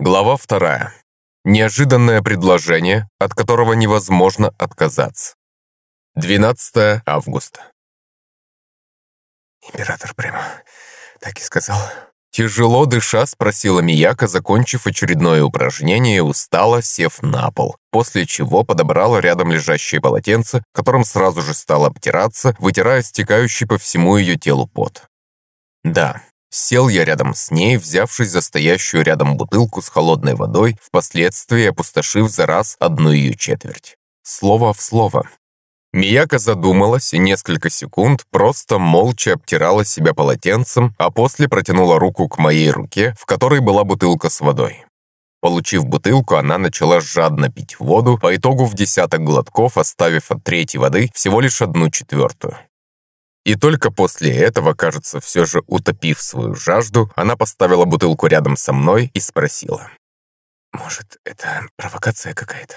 Глава вторая. Неожиданное предложение, от которого невозможно отказаться. 12 августа. Император прямо так и сказал. Тяжело дыша, спросила Мияка, закончив очередное упражнение, устало сев на пол, после чего подобрала рядом лежащее полотенце, которым сразу же стала обтираться, вытирая стекающий по всему ее телу пот. Да, Сел я рядом с ней, взявшись за стоящую рядом бутылку с холодной водой, впоследствии опустошив за раз одну ее четверть. Слово в слово. Мияка задумалась и несколько секунд просто молча обтирала себя полотенцем, а после протянула руку к моей руке, в которой была бутылка с водой. Получив бутылку, она начала жадно пить воду, по итогу в десяток глотков, оставив от третьей воды всего лишь одну четвертую. И только после этого, кажется, все же утопив свою жажду, она поставила бутылку рядом со мной и спросила. «Может, это провокация какая-то?»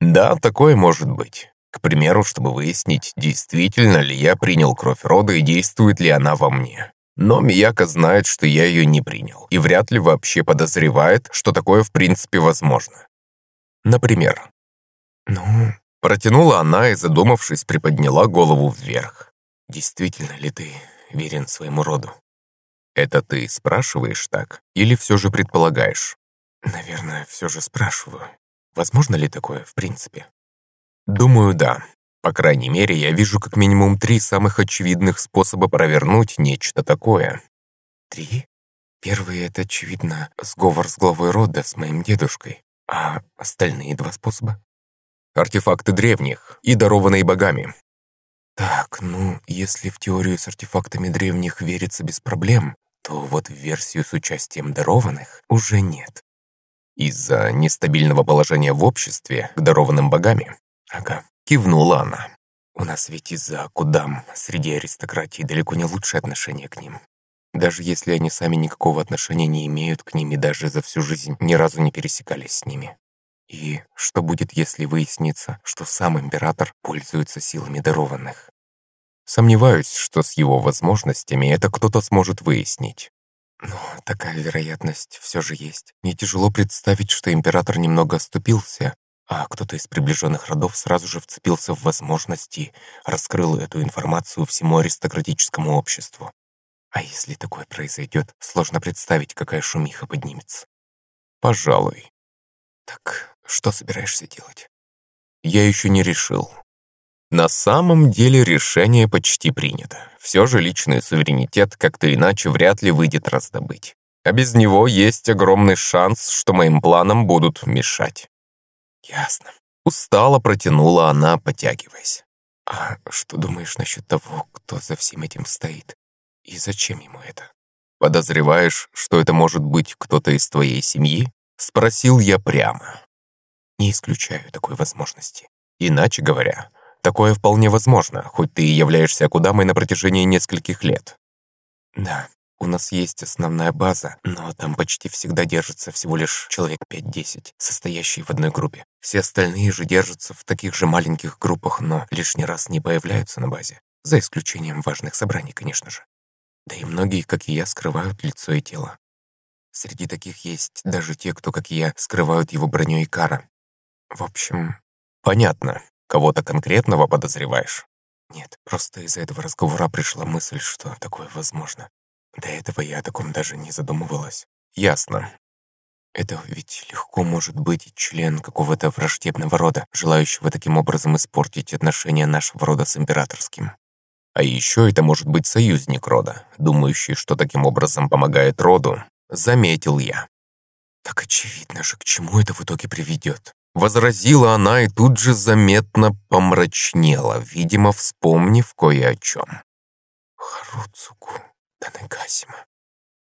«Да, такое может быть. К примеру, чтобы выяснить, действительно ли я принял кровь рода и действует ли она во мне. Но Мияка знает, что я ее не принял, и вряд ли вообще подозревает, что такое в принципе возможно. Например. «Ну...» Протянула она и, задумавшись, приподняла голову вверх. Действительно ли ты верен своему роду? Это ты спрашиваешь так или все же предполагаешь? Наверное, все же спрашиваю. Возможно ли такое в принципе? Думаю, да. По крайней мере, я вижу как минимум три самых очевидных способа провернуть нечто такое. Три? Первый — это, очевидно, сговор с главой рода, с моим дедушкой. А остальные два способа? Артефакты древних и дарованные богами. Так, ну, если в теорию с артефактами древних верится без проблем, то вот в версию с участием дарованных уже нет. Из-за нестабильного положения в обществе к дарованным богами? Ага, кивнула она. У нас ведь из-за кудам среди аристократии далеко не лучшее отношение к ним. Даже если они сами никакого отношения не имеют к ним и даже за всю жизнь ни разу не пересекались с ними. И что будет, если выяснится, что сам император пользуется силами дарованных? Сомневаюсь, что с его возможностями это кто-то сможет выяснить. Но такая вероятность все же есть. Мне тяжело представить, что император немного оступился, а кто-то из приближенных родов сразу же вцепился в возможности, раскрыл эту информацию всему аристократическому обществу. А если такое произойдет, сложно представить, какая шумиха поднимется. Пожалуй. Так что собираешься делать? Я еще не решил. На самом деле решение почти принято. Все же личный суверенитет как-то иначе вряд ли выйдет раздобыть. А без него есть огромный шанс, что моим планам будут мешать. Ясно. Устало протянула она, потягиваясь. А что думаешь насчет того, кто за всем этим стоит? И зачем ему это? Подозреваешь, что это может быть кто-то из твоей семьи? Спросил я прямо. Не исключаю такой возможности. Иначе говоря, такое вполне возможно, хоть ты и являешься Акудамой на протяжении нескольких лет. Да, у нас есть основная база, но там почти всегда держится всего лишь человек 5-10, состоящие в одной группе. Все остальные же держатся в таких же маленьких группах, но лишний раз не появляются на базе. За исключением важных собраний, конечно же. Да и многие, как и я, скрывают лицо и тело. Среди таких есть даже те, кто, как и я, скрывают его броней и кара. В общем, понятно. Кого-то конкретного подозреваешь? Нет, просто из-за этого разговора пришла мысль, что такое возможно. До этого я о таком даже не задумывалась. Ясно. Это ведь легко может быть член какого-то враждебного рода, желающего таким образом испортить отношения нашего рода с императорским. А еще это может быть союзник рода, думающий, что таким образом помогает роду. Заметил я. Так очевидно же, к чему это в итоге приведет. Возразила она и тут же заметно помрачнела, видимо, вспомнив кое о чем. Харуцуку Танегасима.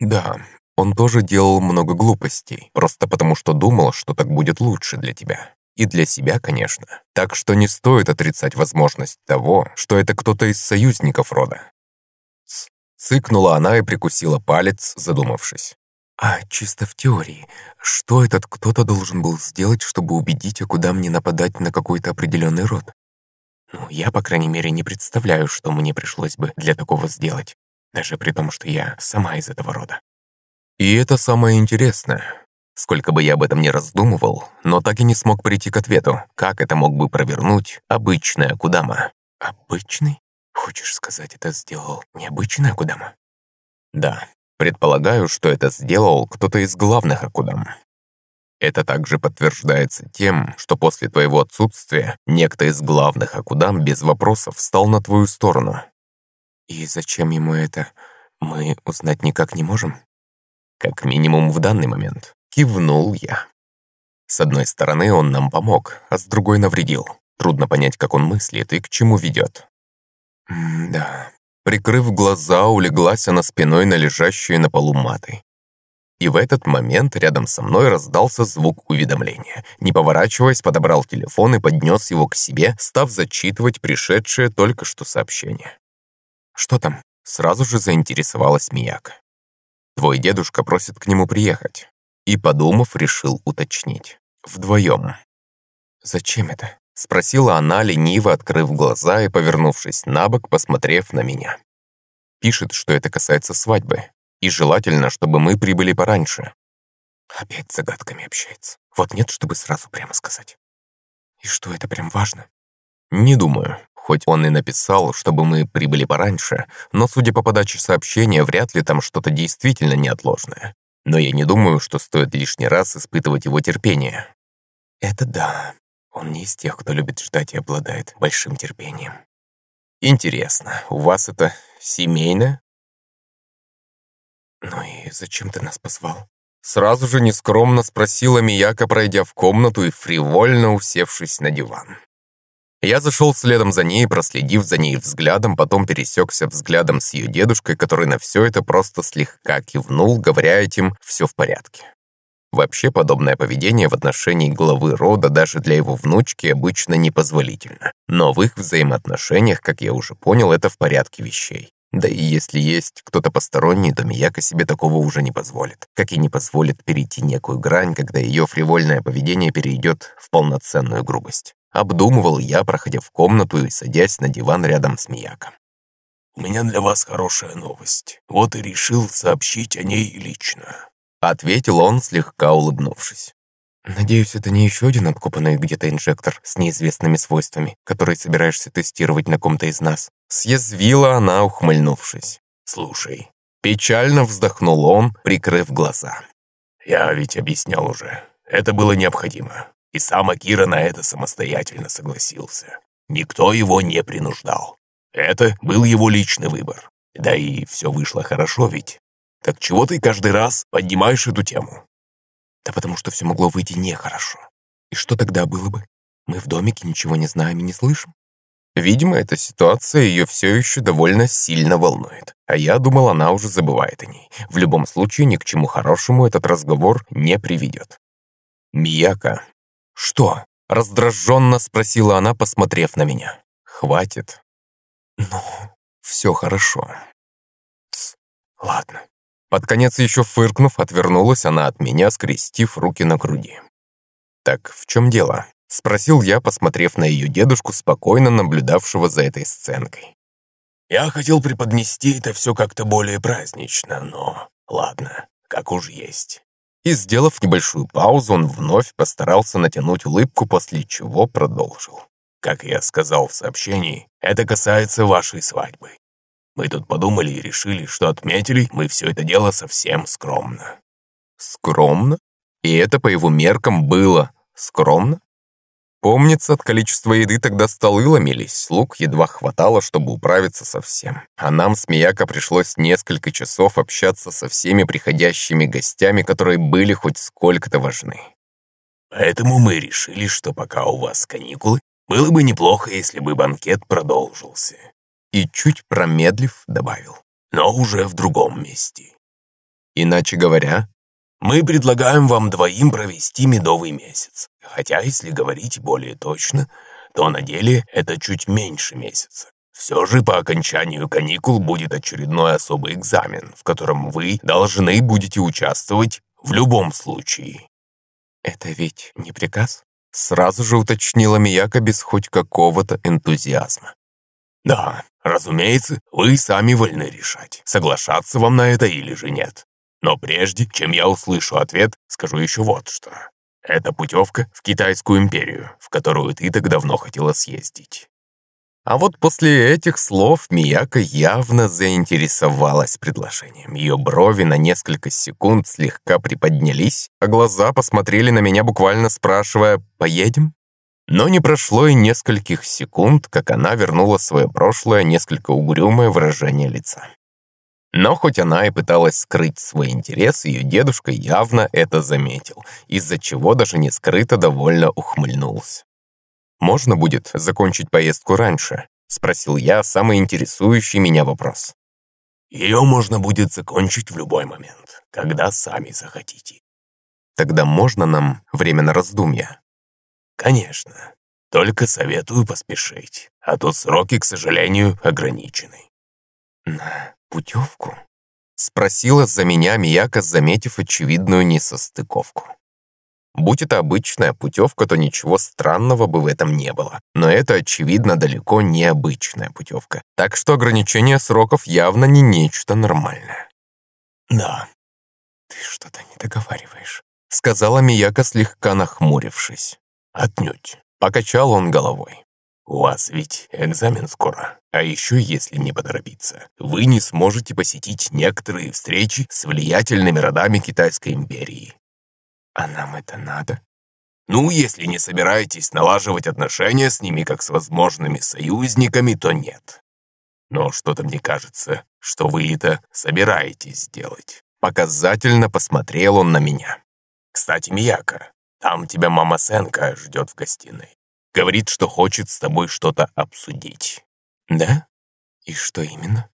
Да, он тоже делал много глупостей, просто потому что думал, что так будет лучше для тебя. И для себя, конечно. Так что не стоит отрицать возможность того, что это кто-то из союзников рода. Цыкнула она и прикусила палец, задумавшись. А чисто в теории, что этот кто-то должен был сделать, чтобы убедить, а куда мне нападать на какой-то определенный род? Ну, я, по крайней мере, не представляю, что мне пришлось бы для такого сделать, даже при том, что я сама из этого рода. И это самое интересное. Сколько бы я об этом ни раздумывал, но так и не смог прийти к ответу, как это мог бы провернуть обычный Акудама. Обычный? Хочешь сказать, это сделал необычный Акудама? Да, предполагаю, что это сделал кто-то из главных Акудам. Это также подтверждается тем, что после твоего отсутствия некто из главных Акудам без вопросов встал на твою сторону. И зачем ему это, мы узнать никак не можем? Как минимум в данный момент. Кивнул я. С одной стороны, он нам помог, а с другой навредил. Трудно понять, как он мыслит и к чему ведет. М да. Прикрыв глаза, улеглась она спиной на лежащие на полу маты. И в этот момент рядом со мной раздался звук уведомления. Не поворачиваясь, подобрал телефон и поднес его к себе, став зачитывать пришедшее только что сообщение. «Что там?» Сразу же заинтересовалась Мияка. «Твой дедушка просит к нему приехать и, подумав, решил уточнить. Вдвоем. «Зачем это?» — спросила она, лениво открыв глаза и, повернувшись на бок, посмотрев на меня. Пишет, что это касается свадьбы, и желательно, чтобы мы прибыли пораньше. Опять загадками общается. Вот нет, чтобы сразу прямо сказать. И что, это прям важно? Не думаю. Хоть он и написал, чтобы мы прибыли пораньше, но, судя по подаче сообщения, вряд ли там что-то действительно неотложное. Но я не думаю, что стоит лишний раз испытывать его терпение. Это да. Он не из тех, кто любит ждать и обладает большим терпением. Интересно, у вас это семейное? Ну и зачем ты нас позвал? Сразу же нескромно спросила Мияка, пройдя в комнату и фривольно усевшись на диван. Я зашел следом за ней, проследив за ней взглядом, потом пересекся взглядом с ее дедушкой, который на все это просто слегка кивнул, говоря этим «все в порядке». Вообще, подобное поведение в отношении главы рода даже для его внучки обычно непозволительно. Но в их взаимоотношениях, как я уже понял, это в порядке вещей. Да и если есть кто-то посторонний, то Мияка себе такого уже не позволит. Как и не позволит перейти некую грань, когда ее фривольное поведение перейдет в полноценную грубость. Обдумывал я, проходя в комнату и садясь на диван рядом с Мияком. «У меня для вас хорошая новость. Вот и решил сообщить о ней лично», — ответил он, слегка улыбнувшись. «Надеюсь, это не еще один откопанный где-то инжектор с неизвестными свойствами, который собираешься тестировать на ком-то из нас?» Съязвила она, ухмыльнувшись. «Слушай». Печально вздохнул он, прикрыв глаза. «Я ведь объяснял уже. Это было необходимо. И сам Акира на это самостоятельно согласился. Никто его не принуждал. Это был его личный выбор. Да и все вышло хорошо ведь. Так чего ты каждый раз поднимаешь эту тему? Да потому что все могло выйти нехорошо. И что тогда было бы? Мы в домике ничего не знаем и не слышим. Видимо, эта ситуация ее все еще довольно сильно волнует. А я думал, она уже забывает о ней. В любом случае, ни к чему хорошему этот разговор не приведет. Мияка «Что?» — раздраженно спросила она, посмотрев на меня. «Хватит». «Ну, все хорошо». «Тсс, ладно». Под конец еще фыркнув, отвернулась она от меня, скрестив руки на груди. «Так в чем дело?» — спросил я, посмотрев на ее дедушку, спокойно наблюдавшего за этой сценкой. «Я хотел преподнести это все как-то более празднично, но ладно, как уж есть и, сделав небольшую паузу, он вновь постарался натянуть улыбку, после чего продолжил. «Как я сказал в сообщении, это касается вашей свадьбы. Мы тут подумали и решили, что отметили мы все это дело совсем скромно». «Скромно? И это по его меркам было скромно?» Помнится, от количества еды тогда столы ломились, слуг едва хватало, чтобы управиться со всем. А нам с Мияко пришлось несколько часов общаться со всеми приходящими гостями, которые были хоть сколько-то важны. Поэтому мы решили, что пока у вас каникулы, было бы неплохо, если бы банкет продолжился. И чуть промедлив, добавил. Но уже в другом месте. Иначе говоря, мы предлагаем вам двоим провести медовый месяц. Хотя, если говорить более точно, то на деле это чуть меньше месяца. Все же по окончанию каникул будет очередной особый экзамен, в котором вы должны будете участвовать в любом случае. Это ведь не приказ? Сразу же уточнила Мияка без хоть какого-то энтузиазма. Да, разумеется, вы сами вольны решать, соглашаться вам на это или же нет. Но прежде, чем я услышу ответ, скажу еще вот что. Это путевка в Китайскую империю, в которую ты так давно хотела съездить. А вот после этих слов Мияка явно заинтересовалась предложением. Ее брови на несколько секунд слегка приподнялись, а глаза посмотрели на меня, буквально спрашивая «Поедем?». Но не прошло и нескольких секунд, как она вернула свое прошлое несколько угрюмое выражение лица. Но хоть она и пыталась скрыть свой интерес, ее дедушка явно это заметил, из-за чего даже не скрыто довольно ухмыльнулся. «Можно будет закончить поездку раньше?» — спросил я самый интересующий меня вопрос. «Ее можно будет закончить в любой момент, когда сами захотите». «Тогда можно нам время на раздумья?» «Конечно. Только советую поспешить, а то сроки, к сожалению, ограничены». «На путевку?» — спросила за меня Мияка, заметив очевидную несостыковку. Будь это обычная путевка, то ничего странного бы в этом не было. Но это, очевидно, далеко не обычная путевка. Так что ограничение сроков явно не нечто нормальное. «Да». «Ты что-то не договариваешь», — сказала Мияка, слегка нахмурившись. «Отнюдь». Покачал он головой. «У вас ведь экзамен скоро. А еще, если не поторопиться, вы не сможете посетить некоторые встречи с влиятельными родами Китайской империи. А нам это надо? Ну, если не собираетесь налаживать отношения с ними как с возможными союзниками, то нет. Но что-то мне кажется, что вы это собираетесь сделать. Показательно посмотрел он на меня. Кстати, Мияка, там тебя мама Сенка ждет в гостиной. Говорит, что хочет с тобой что-то обсудить. Да? И что именно?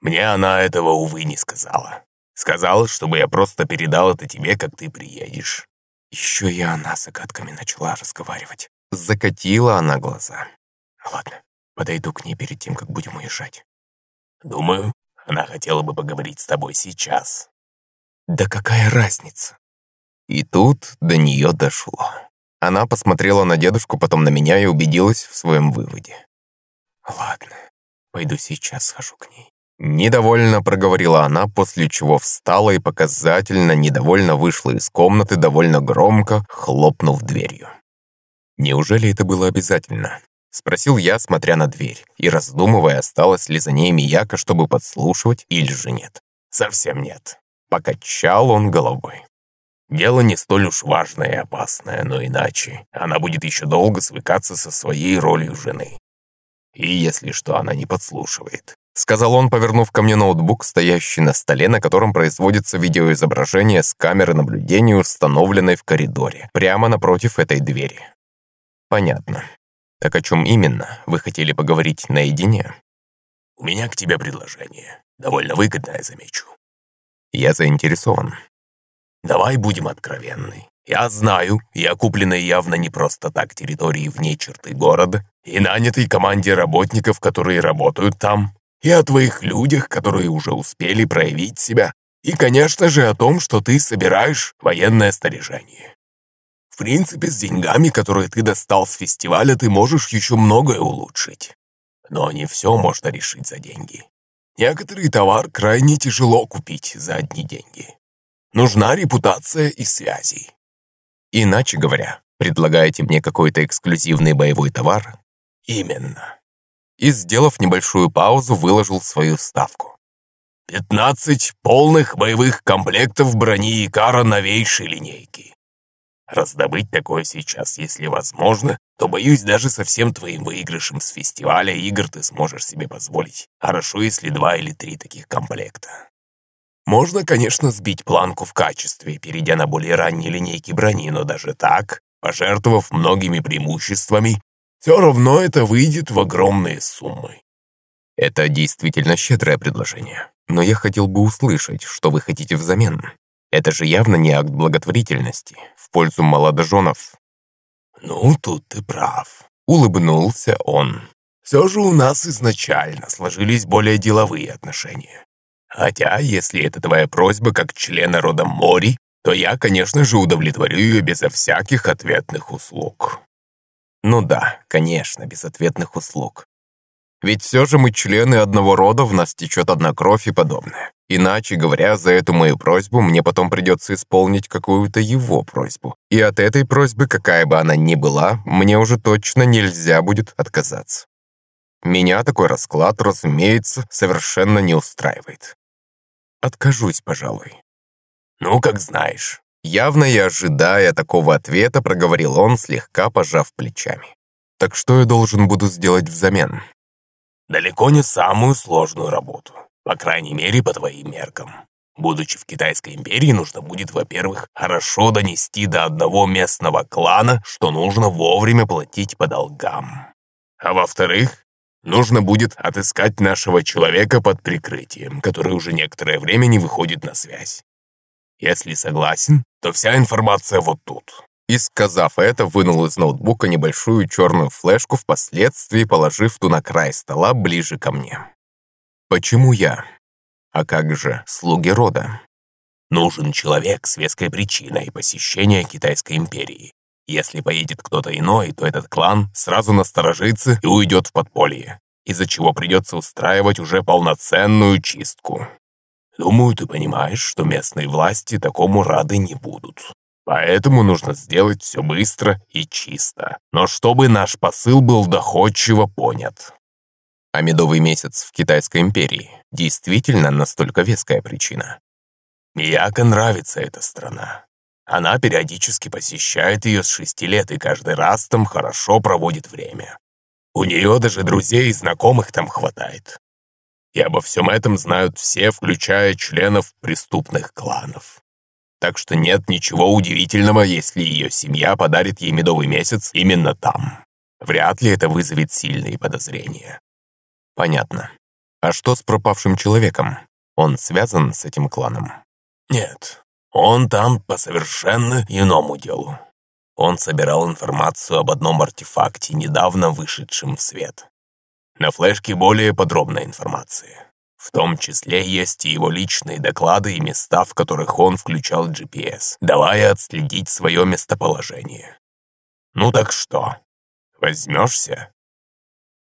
Мне она этого, увы, не сказала. Сказала, чтобы я просто передал это тебе, как ты приедешь. Еще и она с загадками начала разговаривать. Закатила она глаза. Ладно, подойду к ней перед тем, как будем уезжать. Думаю, она хотела бы поговорить с тобой сейчас. Да какая разница? И тут до нее дошло. Она посмотрела на дедушку, потом на меня и убедилась в своем выводе. Ладно, пойду сейчас схожу к ней. Недовольно проговорила она, после чего встала и показательно недовольно вышла из комнаты довольно громко, хлопнув дверью. «Неужели это было обязательно?» — спросил я, смотря на дверь, и раздумывая, осталась ли за ней Мияка, чтобы подслушивать, или же нет. «Совсем нет». Покачал он головой. Дело не столь уж важное и опасное, но иначе она будет еще долго свыкаться со своей ролью жены. И если что, она не подслушивает сказал он, повернув ко мне ноутбук, стоящий на столе, на котором производится видеоизображение с камеры наблюдения, установленной в коридоре, прямо напротив этой двери. Понятно. Так о чем именно вы хотели поговорить наедине? У меня к тебе предложение. Довольно выгодное, замечу. Я заинтересован. Давай будем откровенны. Я знаю, я купленный явно не просто так территории вне черты города и нанятый команде работников, которые работают там, и о твоих людях, которые уже успели проявить себя, и, конечно же, о том, что ты собираешь военное снаряжение. В принципе, с деньгами, которые ты достал с фестиваля, ты можешь еще многое улучшить. Но не все можно решить за деньги. Некоторый товар крайне тяжело купить за одни деньги. Нужна репутация и связи. Иначе говоря, предлагаете мне какой-то эксклюзивный боевой товар? Именно и, сделав небольшую паузу, выложил свою ставку. «Пятнадцать полных боевых комплектов брони Икара новейшей линейки. Раздобыть такое сейчас, если возможно, то, боюсь, даже со всем твоим выигрышем с фестиваля игр ты сможешь себе позволить. Хорошо, если два или три таких комплекта. Можно, конечно, сбить планку в качестве, перейдя на более ранние линейки брони, но даже так, пожертвовав многими преимуществами, все равно это выйдет в огромные суммы. Это действительно щедрое предложение. Но я хотел бы услышать, что вы хотите взамен. Это же явно не акт благотворительности в пользу молодоженов. Ну, тут ты прав. Улыбнулся он. Все же у нас изначально сложились более деловые отношения. Хотя, если это твоя просьба как члена рода Мори, то я, конечно же, удовлетворю ее безо всяких ответных услуг. Ну да, конечно, без ответных услуг. Ведь все же мы члены одного рода, в нас течет одна кровь и подобное. Иначе говоря, за эту мою просьбу мне потом придется исполнить какую-то его просьбу. И от этой просьбы, какая бы она ни была, мне уже точно нельзя будет отказаться. Меня такой расклад, разумеется, совершенно не устраивает. Откажусь, пожалуй. Ну, как знаешь. Явно и ожидая такого ответа, проговорил он, слегка пожав плечами. Так что я должен буду сделать взамен? Далеко не самую сложную работу. По крайней мере, по твоим меркам. Будучи в Китайской империи, нужно будет, во-первых, хорошо донести до одного местного клана, что нужно вовремя платить по долгам. А во-вторых, нужно будет отыскать нашего человека под прикрытием, который уже некоторое время не выходит на связь. Если согласен, то вся информация вот тут». И, сказав это, вынул из ноутбука небольшую черную флешку, впоследствии положив ту на край стола ближе ко мне. «Почему я? А как же слуги рода?» «Нужен человек с веской причиной посещения Китайской империи. Если поедет кто-то иной, то этот клан сразу насторожится и уйдет в подполье, из-за чего придется устраивать уже полноценную чистку. Думаю, ты понимаешь, что местные власти такому рады не будут. Поэтому нужно сделать все быстро и чисто. Но чтобы наш посыл был доходчиво понят. А медовый месяц в Китайской империи действительно настолько веская причина. Мияко нравится эта страна. Она периодически посещает ее с шести лет и каждый раз там хорошо проводит время. У нее даже друзей и знакомых там хватает и обо всем этом знают все, включая членов преступных кланов. Так что нет ничего удивительного, если ее семья подарит ей медовый месяц именно там. Вряд ли это вызовет сильные подозрения. Понятно. А что с пропавшим человеком? Он связан с этим кланом? Нет, он там по совершенно иному делу. Он собирал информацию об одном артефакте, недавно вышедшем в свет. На флешке более подробная информация. В том числе есть и его личные доклады и места, в которых он включал GPS, давая отследить свое местоположение. Ну так что, возьмешься?